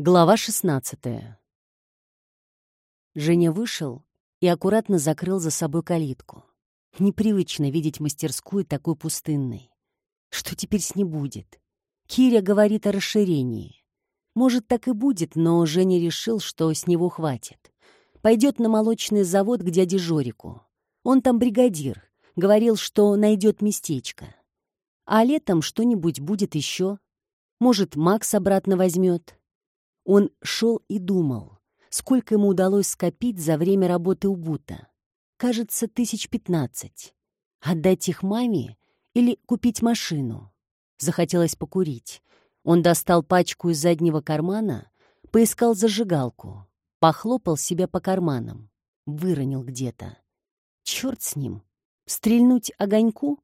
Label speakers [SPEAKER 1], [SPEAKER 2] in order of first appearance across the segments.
[SPEAKER 1] Глава 16 Женя вышел и аккуратно закрыл за собой калитку. Непривычно видеть мастерскую такой пустынной. Что теперь с ней будет? Киря говорит о расширении. Может, так и будет, но Женя решил, что с него хватит. Пойдет на молочный завод к дяде Жорику. Он там бригадир. Говорил, что найдет местечко. А летом что-нибудь будет еще. Может, Макс обратно возьмет. Он шел и думал, сколько ему удалось скопить за время работы у Бута. Кажется, тысяч пятнадцать. Отдать их маме или купить машину? Захотелось покурить. Он достал пачку из заднего кармана, поискал зажигалку, похлопал себя по карманам, выронил где-то. Черт с ним! Стрельнуть огоньку?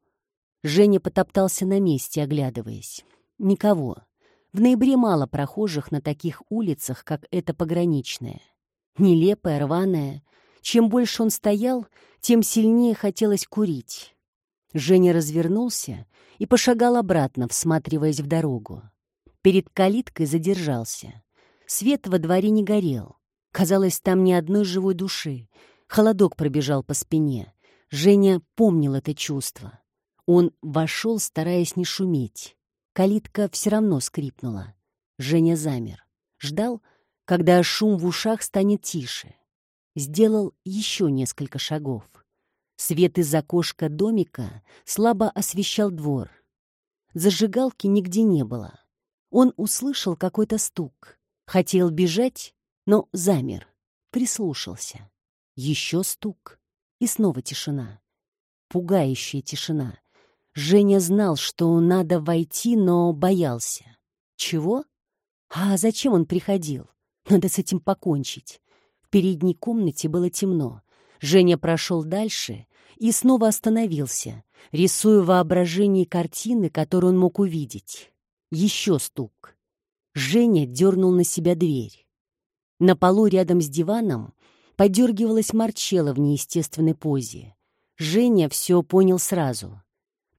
[SPEAKER 1] Женя потоптался на месте, оглядываясь. Никого. В ноябре мало прохожих на таких улицах, как эта пограничная. Нелепая, рваная. Чем больше он стоял, тем сильнее хотелось курить. Женя развернулся и пошагал обратно, всматриваясь в дорогу. Перед калиткой задержался. Свет во дворе не горел. Казалось, там ни одной живой души. Холодок пробежал по спине. Женя помнил это чувство. Он вошел, стараясь не шуметь. Калитка все равно скрипнула. Женя замер. Ждал, когда шум в ушах станет тише. Сделал еще несколько шагов. Свет из окошка домика слабо освещал двор. Зажигалки нигде не было. Он услышал какой-то стук. Хотел бежать, но замер. Прислушался. Еще стук. И снова тишина. Пугающая тишина. Женя знал, что надо войти, но боялся. Чего? А зачем он приходил? Надо с этим покончить. В передней комнате было темно. Женя прошел дальше и снова остановился, рисуя в воображении картины, которые он мог увидеть. Еще стук. Женя дернул на себя дверь. На полу рядом с диваном подергивалась Марчелла в неестественной позе. Женя все понял сразу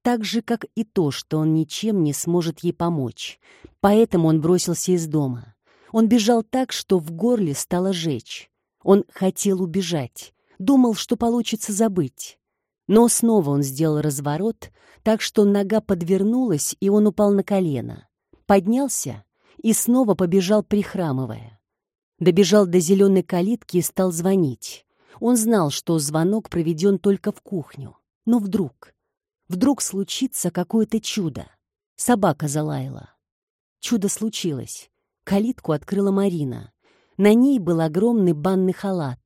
[SPEAKER 1] так же, как и то, что он ничем не сможет ей помочь. Поэтому он бросился из дома. Он бежал так, что в горле стало жечь. Он хотел убежать, думал, что получится забыть. Но снова он сделал разворот, так что нога подвернулась, и он упал на колено. Поднялся и снова побежал, прихрамывая. Добежал до зеленой калитки и стал звонить. Он знал, что звонок проведен только в кухню. Но вдруг... Вдруг случится какое-то чудо. Собака залаяла. Чудо случилось. Калитку открыла Марина. На ней был огромный банный халат.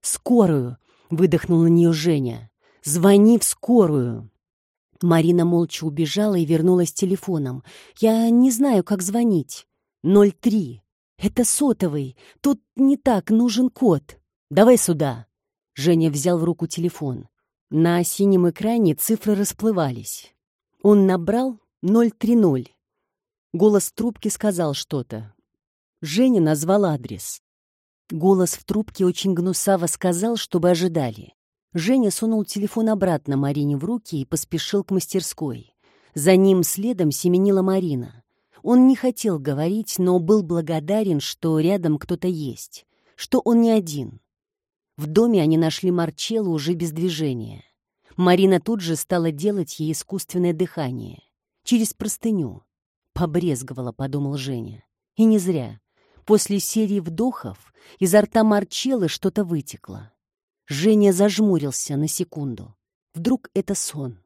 [SPEAKER 1] «Скорую!» — выдохнул на нее Женя. «Звони в скорую!» Марина молча убежала и вернулась с телефоном. «Я не знаю, как звонить. Ноль три. Это сотовый. Тут не так, нужен код. Давай сюда!» Женя взял в руку телефон. На синем экране цифры расплывались. Он набрал 030. Голос в трубке сказал что-то. Женя назвал адрес. Голос в трубке очень гнусаво сказал, чтобы ожидали. Женя сунул телефон обратно Марине в руки и поспешил к мастерской. За ним следом семенила Марина. Он не хотел говорить, но был благодарен, что рядом кто-то есть, что он не один. В доме они нашли Марчеллу уже без движения. Марина тут же стала делать ей искусственное дыхание. Через простыню. Побрезговала, подумал Женя. И не зря. После серии вдохов изо рта Марчеллы что-то вытекло. Женя зажмурился на секунду. Вдруг это сон.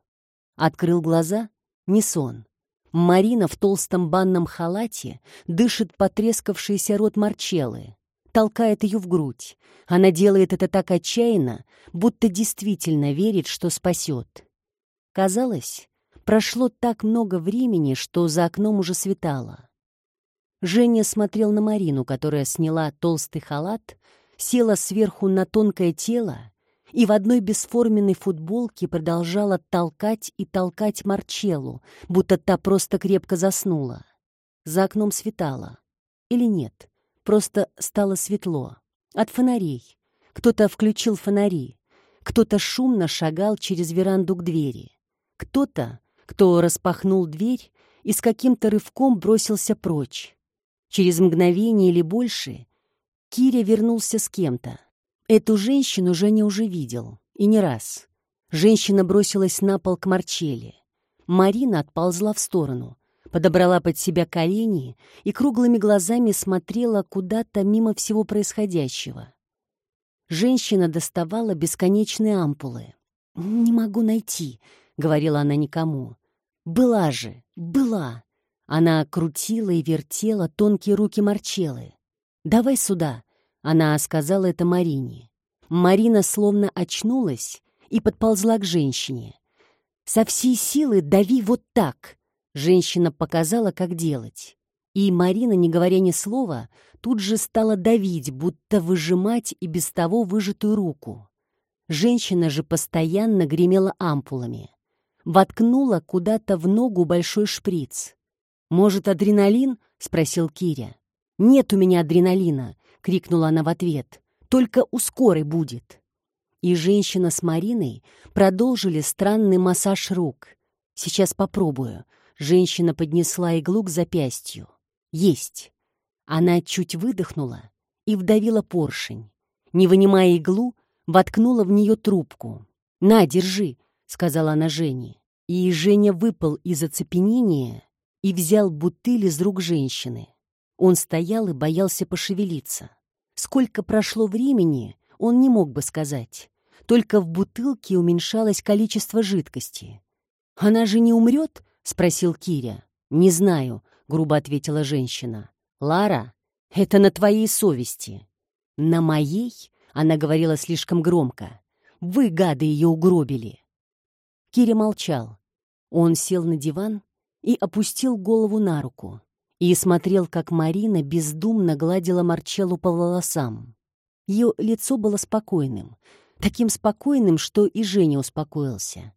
[SPEAKER 1] Открыл глаза — не сон. Марина в толстом банном халате дышит потрескавшийся рот Марчеллы толкает ее в грудь. Она делает это так отчаянно, будто действительно верит, что спасет. Казалось, прошло так много времени, что за окном уже светало. Женя смотрел на Марину, которая сняла толстый халат, села сверху на тонкое тело и в одной бесформенной футболке продолжала толкать и толкать Марчеллу, будто та просто крепко заснула. За окном светало. Или нет? Просто стало светло. От фонарей. Кто-то включил фонари. Кто-то шумно шагал через веранду к двери. Кто-то, кто распахнул дверь и с каким-то рывком бросился прочь. Через мгновение или больше Киря вернулся с кем-то. Эту женщину Женя уже видел, и не раз. Женщина бросилась на пол к Марчелли. Марина отползла в сторону, подобрала под себя колени и круглыми глазами смотрела куда-то мимо всего происходящего. Женщина доставала бесконечные ампулы. «Не могу найти», — говорила она никому. «Была же, была». Она крутила и вертела тонкие руки Марчеллы. «Давай сюда», — она сказала это Марине. Марина словно очнулась и подползла к женщине. «Со всей силы дави вот так», — женщина показала, как делать. И Марина, не говоря ни слова, тут же стала давить, будто выжимать и без того выжатую руку. Женщина же постоянно гремела ампулами. Воткнула куда-то в ногу большой шприц. «Может, адреналин?» — спросил Киря. «Нет у меня адреналина!» — крикнула она в ответ. «Только у скорой будет!» И женщина с Мариной продолжили странный массаж рук. «Сейчас попробую». Женщина поднесла иглу к запястью. «Есть!» Она чуть выдохнула и вдавила поршень. Не вынимая иглу, воткнула в нее трубку. «На, держи!» — сказала она Жене. И Женя выпал из оцепенения и взял бутыль из рук женщины. Он стоял и боялся пошевелиться. Сколько прошло времени, он не мог бы сказать. Только в бутылке уменьшалось количество жидкости. «Она же не умрет?» — спросил Киря. «Не знаю», — грубо ответила женщина. «Лара, это на твоей совести». «На моей?» — она говорила слишком громко. «Вы, гады, ее угробили». Киря молчал. Он сел на диван и опустил голову на руку и смотрел, как Марина бездумно гладила Марчеллу по волосам. Ее лицо было спокойным, таким спокойным, что и Женя успокоился.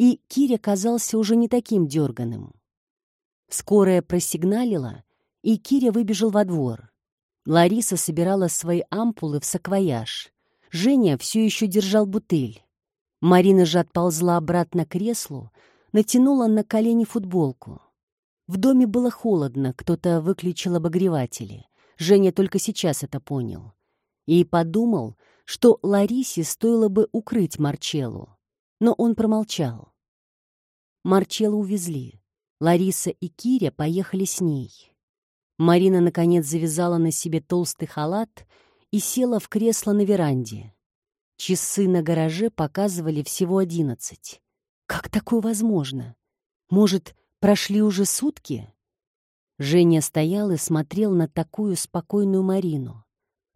[SPEAKER 1] И Киря казался уже не таким дерганым. Скорая просигналила, и Киря выбежал во двор. Лариса собирала свои ампулы в саквояж. Женя все еще держал бутыль. Марина же отползла обратно к креслу, натянула на колени футболку. В доме было холодно, кто-то выключил обогреватели. Женя только сейчас это понял. И подумал, что Ларисе стоило бы укрыть Марчеллу. Но он промолчал. Марчеллу увезли. Лариса и Киря поехали с ней. Марина, наконец, завязала на себе толстый халат и села в кресло на веранде. Часы на гараже показывали всего одиннадцать. Как такое возможно? Может, прошли уже сутки? Женя стоял и смотрел на такую спокойную Марину.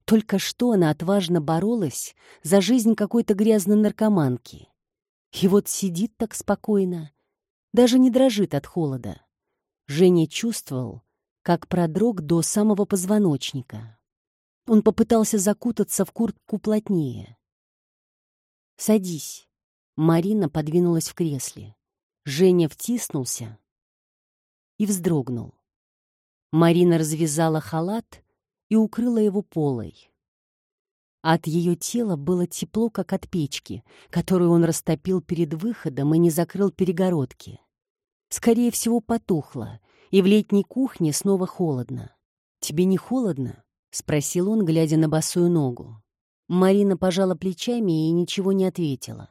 [SPEAKER 1] Только что она отважно боролась за жизнь какой-то грязной наркоманки. И вот сидит так спокойно, даже не дрожит от холода. Женя чувствовал, как продрог до самого позвоночника. Он попытался закутаться в куртку плотнее. «Садись», Марина подвинулась в кресле. Женя втиснулся и вздрогнул. Марина развязала халат и укрыла его полой. От ее тела было тепло, как от печки, которую он растопил перед выходом и не закрыл перегородки. Скорее всего, потухло, и в летней кухне снова холодно. «Тебе не холодно?» — спросил он, глядя на босую ногу. Марина пожала плечами и ничего не ответила.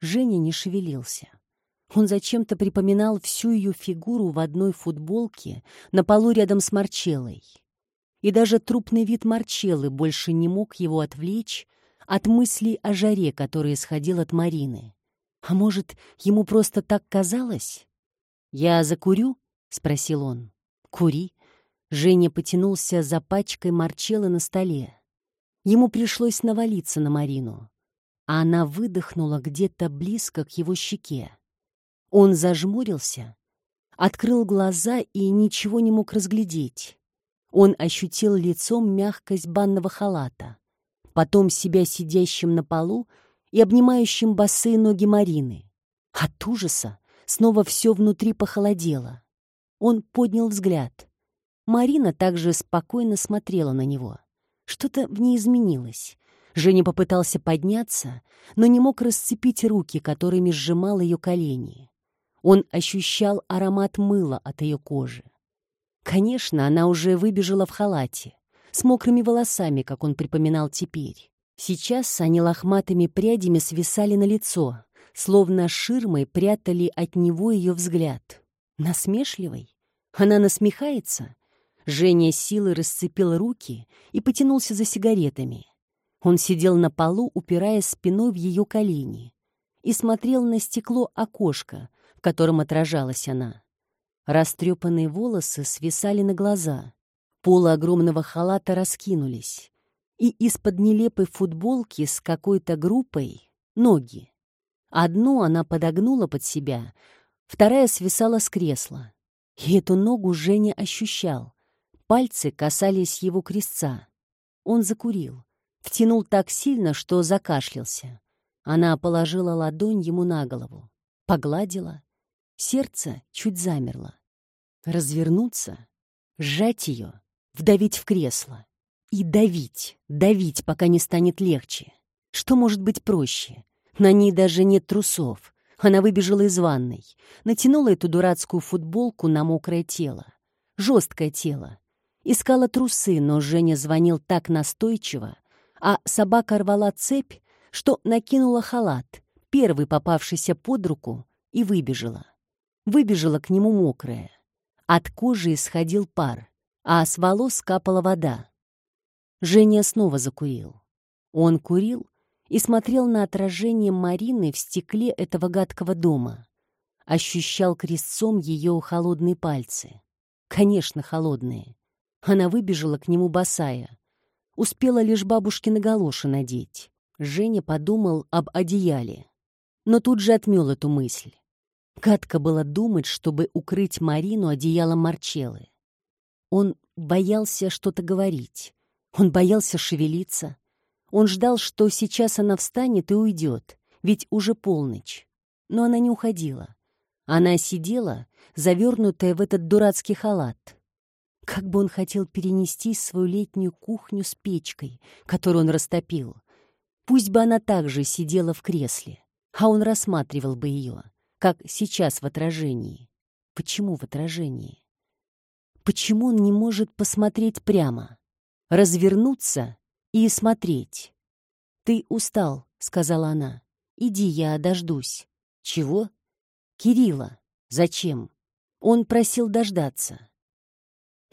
[SPEAKER 1] Женя не шевелился. Он зачем-то припоминал всю ее фигуру в одной футболке на полу рядом с Марчеллой. И даже трупный вид Марчеллы больше не мог его отвлечь от мыслей о жаре, которая исходила от Марины. А может, ему просто так казалось? «Я закурю?» — спросил он. «Кури». Женя потянулся за пачкой Марчеллы на столе. Ему пришлось навалиться на Марину а она выдохнула где-то близко к его щеке. Он зажмурился, открыл глаза и ничего не мог разглядеть. Он ощутил лицом мягкость банного халата, потом себя сидящим на полу и обнимающим босые ноги Марины. От ужаса снова все внутри похолодело. Он поднял взгляд. Марина также спокойно смотрела на него. Что-то в ней изменилось. Женя попытался подняться, но не мог расцепить руки, которыми сжимал ее колени. Он ощущал аромат мыла от ее кожи. Конечно, она уже выбежала в халате, с мокрыми волосами, как он припоминал теперь. Сейчас они лохматыми прядями свисали на лицо, словно ширмой прятали от него ее взгляд. Насмешливый? Она насмехается? Женя силой расцепил руки и потянулся за сигаретами. Он сидел на полу, упираясь спиной в ее колени, и смотрел на стекло окошка, в котором отражалась она. Растрепанные волосы свисали на глаза, полы огромного халата раскинулись, и из-под нелепой футболки с какой-то группой — ноги. Одну она подогнула под себя, вторая свисала с кресла. И эту ногу Женя ощущал. Пальцы касались его крестца. Он закурил. Втянул так сильно, что закашлялся. Она положила ладонь ему на голову. Погладила. Сердце чуть замерло. Развернуться, сжать ее, вдавить в кресло. И давить, давить, пока не станет легче. Что может быть проще? На ней даже нет трусов. Она выбежала из ванной, натянула эту дурацкую футболку на мокрое тело. Жесткое тело. Искала трусы, но Женя звонил так настойчиво, а собака рвала цепь, что накинула халат, первый попавшийся под руку, и выбежала. Выбежала к нему мокрая. От кожи исходил пар, а с волос капала вода. Женя снова закурил. Он курил и смотрел на отражение Марины в стекле этого гадкого дома. Ощущал крестцом ее холодные пальцы. Конечно, холодные. Она выбежала к нему босая. Успела лишь бабушкины галоши надеть. Женя подумал об одеяле. Но тут же отмел эту мысль. Гадко было думать, чтобы укрыть Марину одеялом Марчеллы. Он боялся что-то говорить. Он боялся шевелиться. Он ждал, что сейчас она встанет и уйдет, ведь уже полночь. Но она не уходила. Она сидела, завернутая в этот дурацкий халат. Как бы он хотел перенести свою летнюю кухню с печкой, которую он растопил. Пусть бы она также сидела в кресле, а он рассматривал бы ее, как сейчас в отражении. Почему в отражении? Почему он не может посмотреть прямо, развернуться и смотреть? «Ты устал», — сказала она. «Иди, я дождусь». «Чего?» «Кирилла. Зачем?» Он просил дождаться.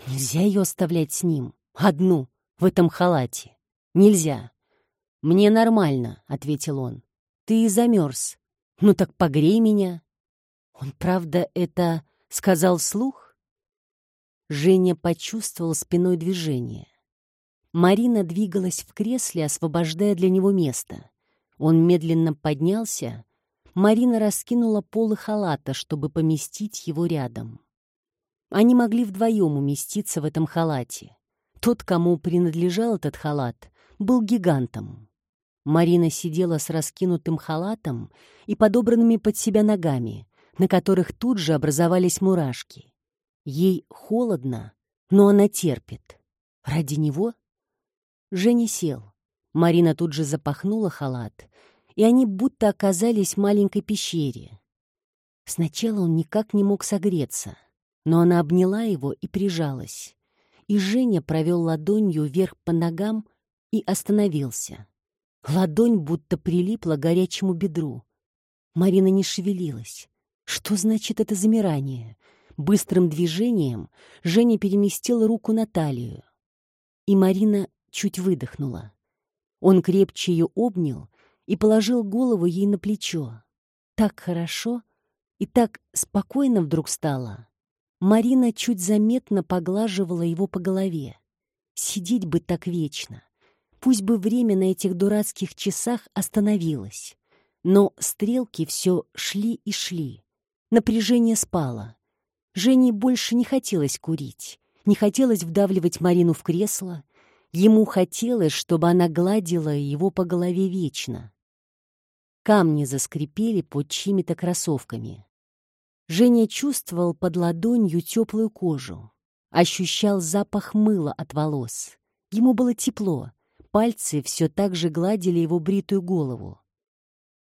[SPEAKER 1] Нельзя ее оставлять с ним. Одну, в этом халате. Нельзя. Мне нормально, — ответил он. Ты замерз. Ну так погрей меня. Он, правда, это сказал вслух? Женя почувствовал спиной движение. Марина двигалась в кресле, освобождая для него место. Он медленно поднялся. Марина раскинула полы халата, чтобы поместить его рядом. Они могли вдвоем уместиться в этом халате. Тот, кому принадлежал этот халат, был гигантом. Марина сидела с раскинутым халатом и подобранными под себя ногами, на которых тут же образовались мурашки. Ей холодно, но она терпит. Ради него? Женя сел. Марина тут же запахнула халат, и они будто оказались в маленькой пещере. Сначала он никак не мог согреться но она обняла его и прижалась. И Женя провел ладонью вверх по ногам и остановился. Ладонь будто прилипла к горячему бедру. Марина не шевелилась. Что значит это замирание? Быстрым движением Женя переместил руку на талию. И Марина чуть выдохнула. Он крепче ее обнял и положил голову ей на плечо. Так хорошо и так спокойно вдруг стало. Марина чуть заметно поглаживала его по голове. Сидеть бы так вечно. Пусть бы время на этих дурацких часах остановилось. Но стрелки все шли и шли. Напряжение спало. Жене больше не хотелось курить, не хотелось вдавливать Марину в кресло. Ему хотелось, чтобы она гладила его по голове вечно. Камни заскрипели под чьими-то кроссовками. Женя чувствовал под ладонью теплую кожу, ощущал запах мыла от волос. Ему было тепло, пальцы все так же гладили его бритую голову.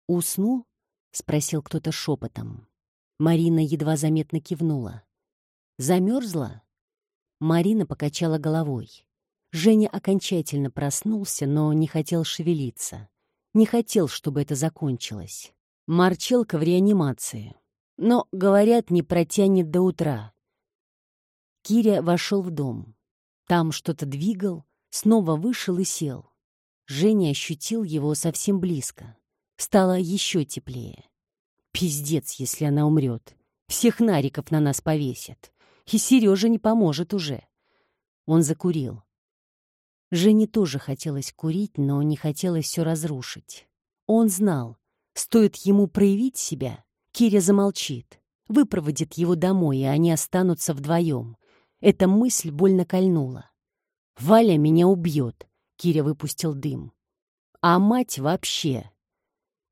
[SPEAKER 1] «Уснул?» — спросил кто-то шепотом. Марина едва заметно кивнула. «Замерзла?» Марина покачала головой. Женя окончательно проснулся, но не хотел шевелиться. Не хотел, чтобы это закончилось. Марчелка в реанимации. Но, говорят, не протянет до утра. Киря вошел в дом. Там что-то двигал, снова вышел и сел. Женя ощутил его совсем близко. Стало еще теплее. Пиздец, если она умрет. Всех нариков на нас повесят. И Сережа не поможет уже. Он закурил. Жене тоже хотелось курить, но не хотелось все разрушить. Он знал, стоит ему проявить себя, Киря замолчит, выпроводит его домой, и они останутся вдвоем. Эта мысль больно кольнула. «Валя меня убьет», — Киря выпустил дым. «А мать вообще».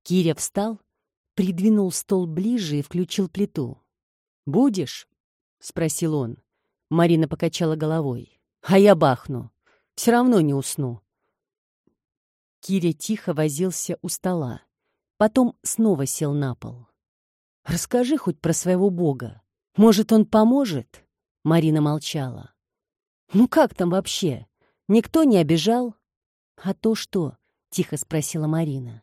[SPEAKER 1] Киря встал, придвинул стол ближе и включил плиту. «Будешь?» — спросил он. Марина покачала головой. «А я бахну. Все равно не усну». Киря тихо возился у стола. Потом снова сел на пол. «Расскажи хоть про своего бога. Может, он поможет?» Марина молчала. «Ну как там вообще? Никто не обижал?» «А то что?» — тихо спросила Марина.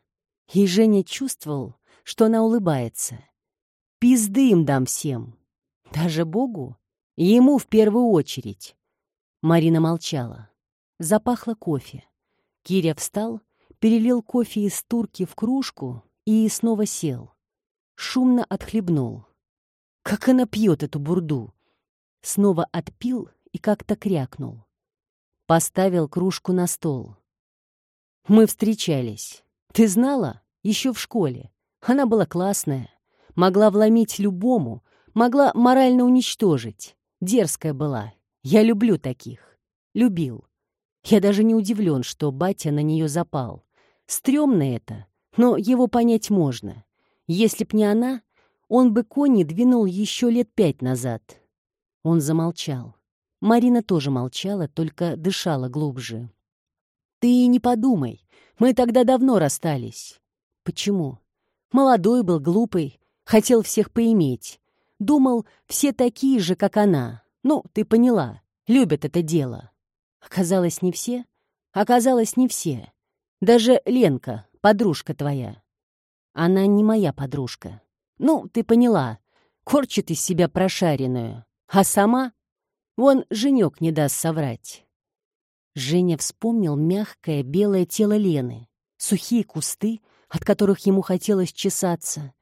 [SPEAKER 1] И Женя чувствовал, что она улыбается. «Пизды им дам всем. Даже Богу? Ему в первую очередь». Марина молчала. Запахло кофе. Киря встал, перелил кофе из турки в кружку и снова сел. Шумно отхлебнул. Как она пьет эту бурду! Снова отпил и как-то крякнул. Поставил кружку на стол. Мы встречались. Ты знала? Еще в школе. Она была классная. Могла вломить любому. Могла морально уничтожить. Дерзкая была. Я люблю таких. Любил. Я даже не удивлен, что батя на нее запал. Стремно это, но его понять можно. Если б не она, он бы кони двинул еще лет пять назад. Он замолчал. Марина тоже молчала, только дышала глубже. «Ты не подумай, мы тогда давно расстались». «Почему?» «Молодой был, глупый, хотел всех поиметь. Думал, все такие же, как она. Ну, ты поняла, любят это дело. Оказалось, не все? Оказалось, не все. Даже Ленка, подружка твоя. Она не моя подружка. Ну, ты поняла. Корчит из себя прошаренную. А сама? Вон женек не даст соврать. Женя вспомнил мягкое белое тело Лены, сухие кусты, от которых ему хотелось чесаться,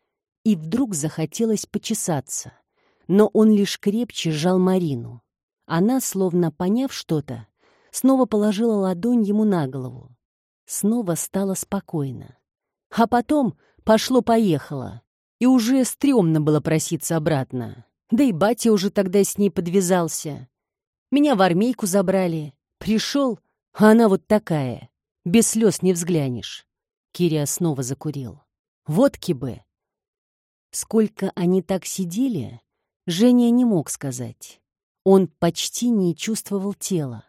[SPEAKER 1] и вдруг захотелось почесаться. Но он лишь крепче сжал Марину. Она, словно поняв что-то, снова положила ладонь ему на голову. Снова стало спокойно. А потом пошло-поехало, и уже стрёмно было проситься обратно. Да и батя уже тогда с ней подвязался. Меня в армейку забрали. Пришел, а она вот такая. Без слез не взглянешь. Киря снова закурил. Водки бы. Сколько они так сидели, Женя не мог сказать. Он почти не чувствовал тела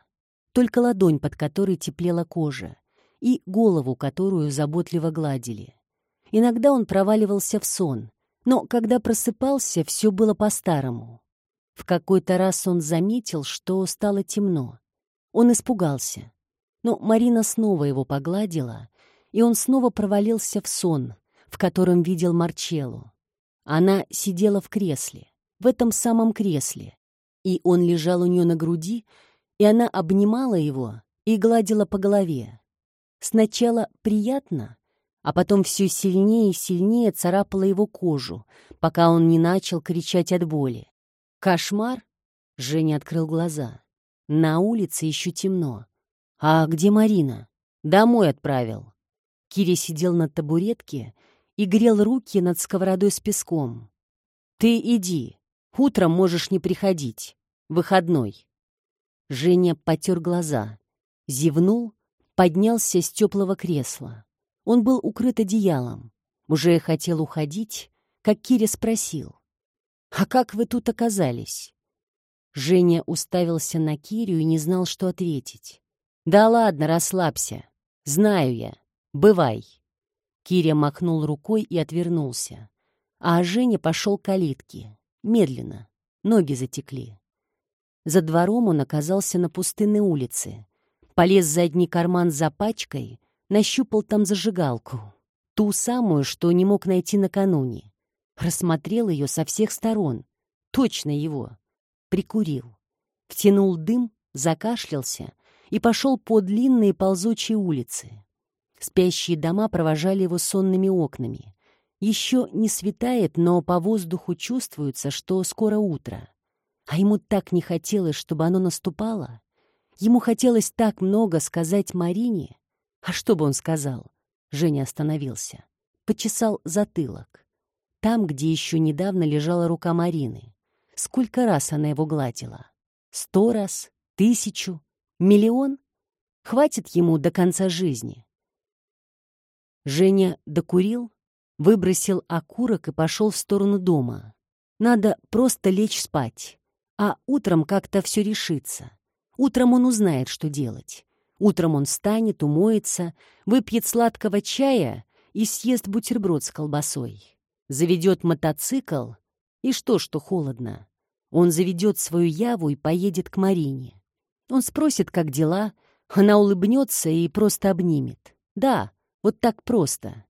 [SPEAKER 1] только ладонь, под которой теплела кожа, и голову, которую заботливо гладили. Иногда он проваливался в сон, но когда просыпался, все было по-старому. В какой-то раз он заметил, что стало темно. Он испугался. Но Марина снова его погладила, и он снова провалился в сон, в котором видел Марчеллу. Она сидела в кресле, в этом самом кресле, и он лежал у нее на груди, и она обнимала его и гладила по голове. Сначала приятно, а потом все сильнее и сильнее царапала его кожу, пока он не начал кричать от боли. «Кошмар?» — Женя открыл глаза. «На улице еще темно. А где Марина?» «Домой отправил». Кири сидел на табуретке и грел руки над сковородой с песком. «Ты иди. Утром можешь не приходить. Выходной». Женя потер глаза, зевнул, поднялся с теплого кресла. Он был укрыт одеялом. Уже хотел уходить, как Киря спросил. «А как вы тут оказались?» Женя уставился на Кирю и не знал, что ответить. «Да ладно, расслабься. Знаю я. Бывай». Киря махнул рукой и отвернулся. А Женя пошел к калитке. Медленно. Ноги затекли. За двором он оказался на пустынной улице. Полез в задний карман за пачкой, нащупал там зажигалку. Ту самую, что не мог найти накануне. Рассмотрел ее со всех сторон. Точно его. Прикурил. Втянул дым, закашлялся и пошел по длинной ползучей улице. Спящие дома провожали его сонными окнами. Еще не светает, но по воздуху чувствуется, что скоро утро. А ему так не хотелось, чтобы оно наступало. Ему хотелось так много сказать Марине. А что бы он сказал? Женя остановился. Почесал затылок. Там, где еще недавно лежала рука Марины. Сколько раз она его гладила? Сто раз? Тысячу? Миллион? Хватит ему до конца жизни. Женя докурил, выбросил окурок и пошел в сторону дома. Надо просто лечь спать, а утром как-то все решится. Утром он узнает, что делать. Утром он встанет, умоется, выпьет сладкого чая и съест бутерброд с колбасой. Заведет мотоцикл, и что, что холодно. Он заведет свою яву и поедет к Марине. Он спросит, как дела, она улыбнется и просто обнимет. Да, вот так просто.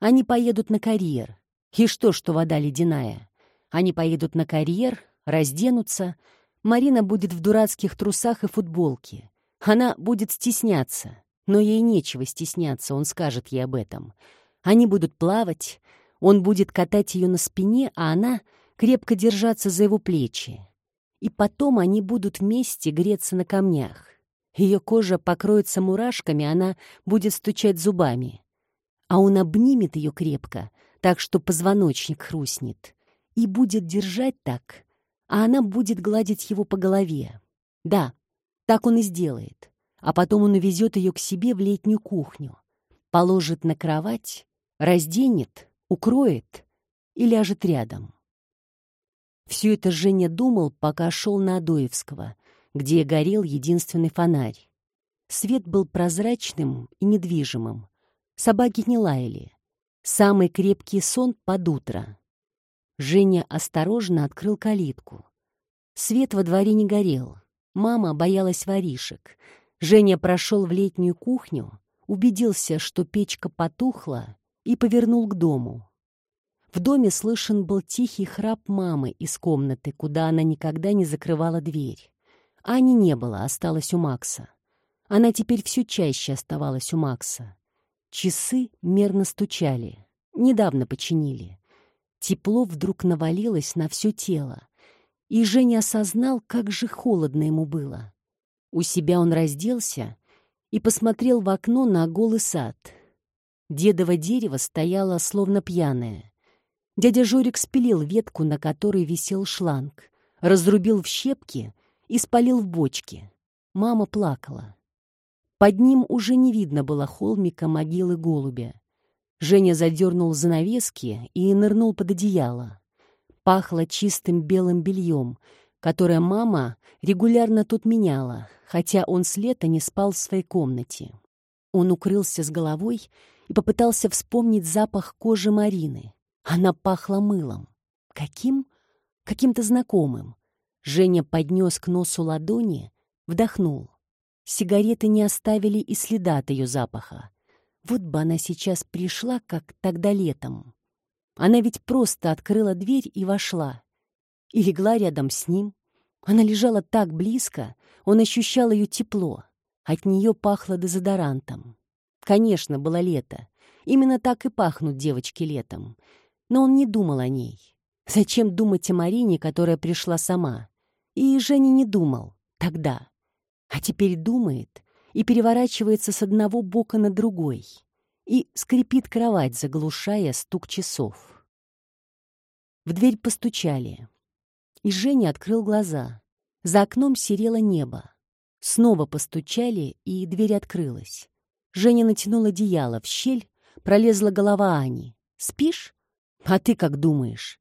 [SPEAKER 1] Они поедут на карьер. И что, что вода ледяная? Они поедут на карьер, разденутся. Марина будет в дурацких трусах и футболке. Она будет стесняться. Но ей нечего стесняться, он скажет ей об этом. Они будут плавать, он будет катать ее на спине, а она крепко держаться за его плечи. И потом они будут вместе греться на камнях. Ее кожа покроется мурашками, она будет стучать зубами. А он обнимет ее крепко, так что позвоночник хрустнет. И будет держать так, а она будет гладить его по голове. Да, так он и сделает. А потом он увезет ее к себе в летнюю кухню, положит на кровать, разденет, укроет и ляжет рядом. Все это Женя думал, пока шел на Адоевского, где горел единственный фонарь. Свет был прозрачным и недвижимым. Собаки не лаяли. Самый крепкий сон под утро. Женя осторожно открыл калитку. Свет во дворе не горел. Мама боялась воришек. Женя прошел в летнюю кухню, убедился, что печка потухла, и повернул к дому. В доме слышен был тихий храп мамы из комнаты, куда она никогда не закрывала дверь. Ани не было, осталась у Макса. Она теперь все чаще оставалась у Макса. Часы мерно стучали. Недавно починили. Тепло вдруг навалилось на все тело. И Женя осознал, как же холодно ему было. У себя он разделся и посмотрел в окно на голый сад. Дедово дерево стояло словно пьяное. Дядя Жорик спилил ветку, на которой висел шланг, разрубил в щепки и спалил в бочке. Мама плакала. Под ним уже не видно было холмика могилы голубя. Женя задернул занавески и нырнул под одеяло. Пахло чистым белым бельем, которое мама регулярно тут меняла, хотя он с лета не спал в своей комнате. Он укрылся с головой и попытался вспомнить запах кожи Марины. Она пахла мылом. Каким? Каким-то знакомым. Женя поднес к носу ладони, вдохнул. Сигареты не оставили и следа от ее запаха. Вот бы она сейчас пришла, как тогда летом. Она ведь просто открыла дверь и вошла. И легла рядом с ним. Она лежала так близко, он ощущал ее тепло. От нее пахло дезодорантом. Конечно, было лето. Именно так и пахнут девочки летом. Но он не думал о ней. Зачем думать о Марине, которая пришла сама? И Женя не думал. Тогда. А теперь думает и переворачивается с одного бока на другой. И скрипит кровать, заглушая стук часов. В дверь постучали. И Женя открыл глаза. За окном серело небо. Снова постучали, и дверь открылась. Женя натянула одеяло в щель, пролезла голова Ани. «Спишь?» «А ты как думаешь?»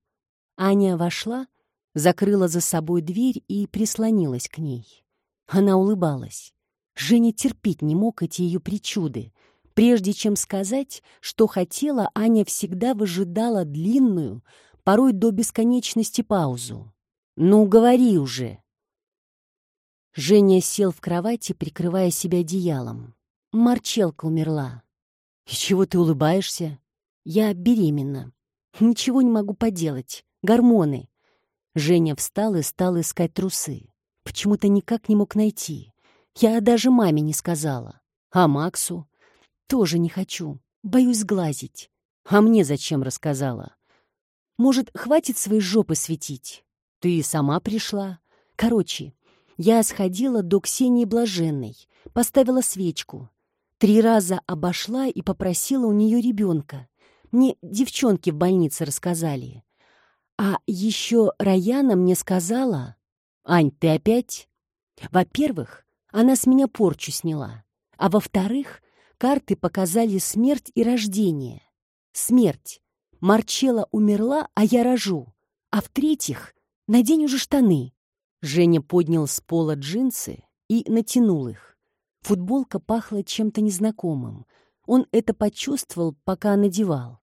[SPEAKER 1] Аня вошла, закрыла за собой дверь и прислонилась к ней. Она улыбалась. Женя терпеть не мог эти ее причуды. Прежде чем сказать, что хотела, Аня всегда выжидала длинную, порой до бесконечности паузу. «Ну, говори уже!» Женя сел в кровати, прикрывая себя одеялом. Марчелка умерла. «И чего ты улыбаешься?» «Я беременна. Ничего не могу поделать. Гормоны». Женя встал и стал искать трусы. Почему-то никак не мог найти. Я даже маме не сказала. А Максу? Тоже не хочу. Боюсь сглазить. А мне зачем рассказала? Может, хватит своей жопы светить? Ты сама пришла? Короче, я сходила до Ксении Блаженной, поставила свечку. Три раза обошла и попросила у нее ребенка. Мне девчонки в больнице рассказали. А еще Раяна мне сказала... «Ань, ты опять?» Во-первых, она с меня порчу сняла. А во-вторых, карты показали смерть и рождение. Смерть. Марчела умерла, а я рожу. А в-третьих, надень уже штаны. Женя поднял с пола джинсы и натянул их. Футболка пахла чем-то незнакомым. Он это почувствовал, пока надевал.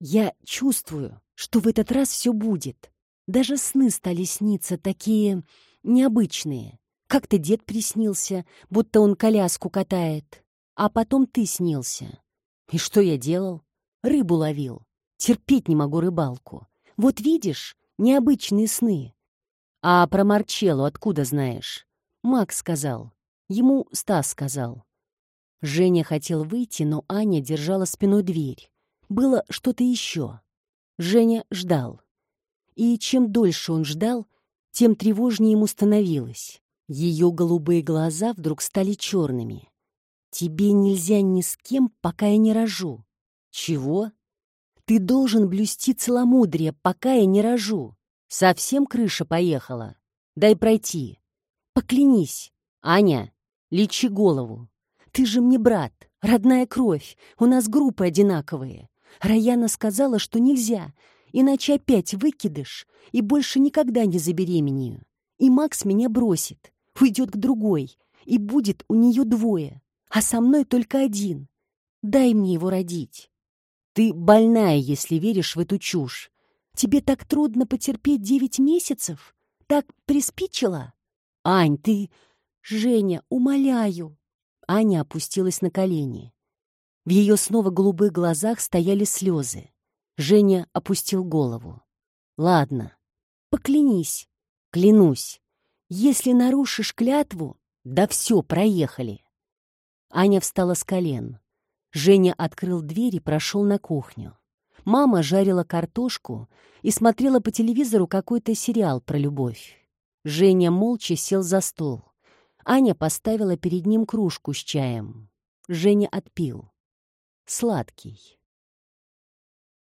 [SPEAKER 1] «Я чувствую, что в этот раз все будет. Даже сны стали сниться такие необычные. Как-то дед приснился, будто он коляску катает. А потом ты снился. И что я делал? Рыбу ловил. Терпеть не могу рыбалку. Вот видишь, необычные сны. А про Марчелло откуда знаешь? Макс сказал. Ему Стас сказал. Женя хотел выйти, но Аня держала спиной дверь. Было что-то еще. Женя ждал. И чем дольше он ждал, тем тревожнее ему становилось. Ее голубые глаза вдруг стали черными. «Тебе нельзя ни с кем, пока я не рожу». «Чего?» «Ты должен блюсти целомудрие, пока я не рожу». Совсем крыша поехала. Дай пройти. Поклянись. Аня, лечи голову. Ты же мне брат, родная кровь. У нас группы одинаковые. Раяна сказала, что нельзя, иначе опять выкидыш и больше никогда не забеременею. И Макс меня бросит, уйдет к другой, и будет у нее двое, а со мной только один. Дай мне его родить. Ты больная, если веришь в эту чушь. Тебе так трудно потерпеть девять месяцев? Так приспичило? Ань, ты... Женя, умоляю!» Аня опустилась на колени. В ее снова голубых глазах стояли слезы. Женя опустил голову. «Ладно, поклянись, клянусь. Если нарушишь клятву, да все, проехали». Аня встала с колен. Женя открыл дверь и прошел на кухню. Мама жарила картошку и смотрела по телевизору какой-то сериал про любовь. Женя молча сел за стол. Аня поставила перед ним кружку с чаем. Женя отпил. Сладкий.